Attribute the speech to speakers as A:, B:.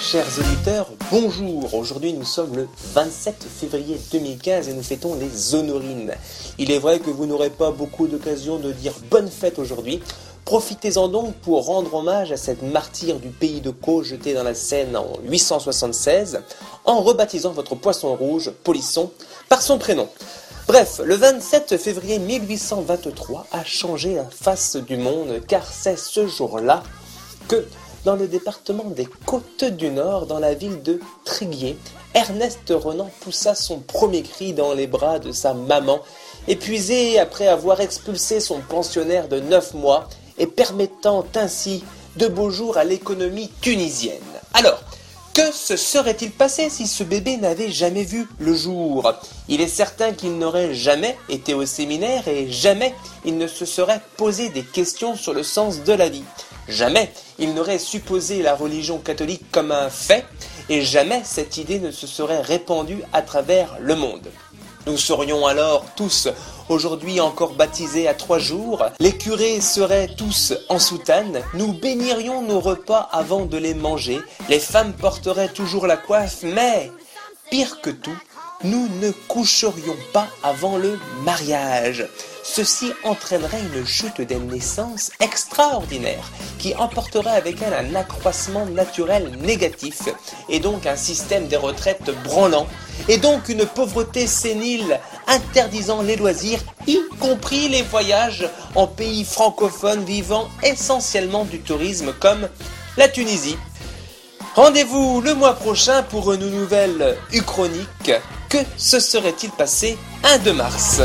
A: Chers auditeurs, bonjour. Aujourd'hui, nous sommes le 27 février 2015 et nous fêtons les honorines. Il est vrai que vous n'aurez pas beaucoup d'occasions de dire bonne fête aujourd'hui. Profitez-en donc pour rendre hommage à cette martyre du pays de Caux jetée dans la Seine en 876 en rebaptisant votre poisson rouge, Polisson, par son prénom. Bref, le 27 février 1823 a changé la face du monde car c'est ce jour-là que dans le département des Côtes du Nord, dans la ville de Tréguier, Ernest Renan poussa son premier cri dans les bras de sa maman, épuisé après avoir expulsé son pensionnaire de 9 mois et permettant ainsi de beaux jours à l'économie tunisienne. Alors, que se serait-il passé si ce bébé n'avait jamais vu le jour? Il est certain qu'il n'aurait jamais été au séminaire et jamais il ne se serait posé des questions sur le sens de la vie. Jamais il n'aurait supposé la religion catholique comme un fait et jamais cette idée ne se serait répandue à travers le monde. Nous serions alors tous aujourd'hui encore baptisés à trois jours, les curés seraient tous en soutane, nous bénirions nos repas avant de les manger, les femmes porteraient toujours la coiffe, mais, pire que tout, nous ne coucherions pas avant le mariage. Ceci entraînerait une chute des naissances extraordinaire qui emporterait avec elle un accroissement naturel négatif et donc un système des retraites branlant et donc une pauvreté sénile interdisant les loisirs, y compris les voyages en pays francophones vivant essentiellement du tourisme comme la Tunisie. Rendez-vous le mois prochain pour une nouvelle Uchronique. Que se serait-il passé un 2 mars?